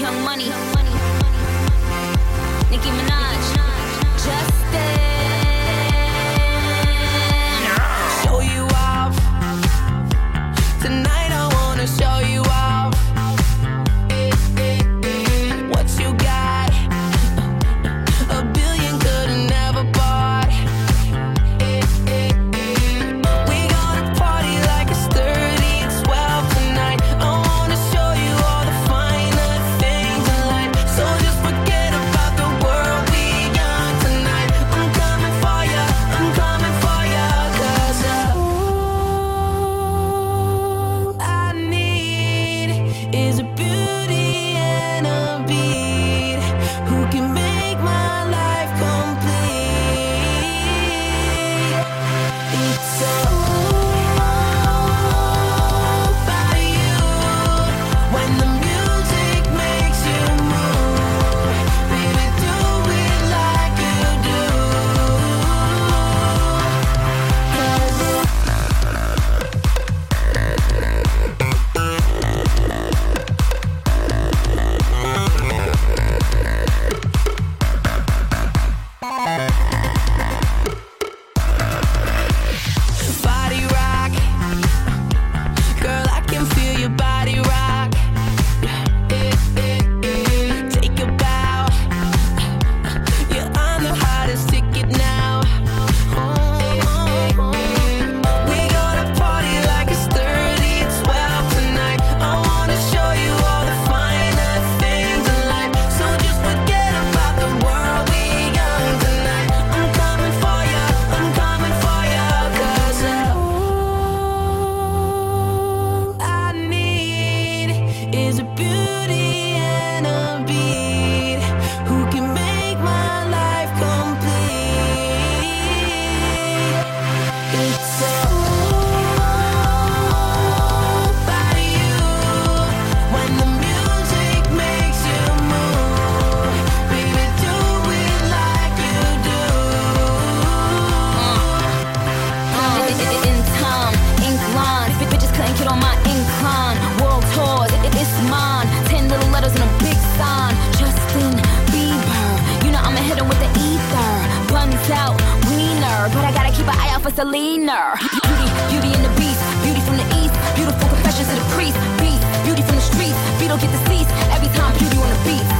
Young Money, Nicki Minaj. Selena. Beauty, beauty and the beast. Beauty from the east. Beautiful confessions to the priest. Beast, beauty from the streets. Beetle get deceased every time beauty on the beat.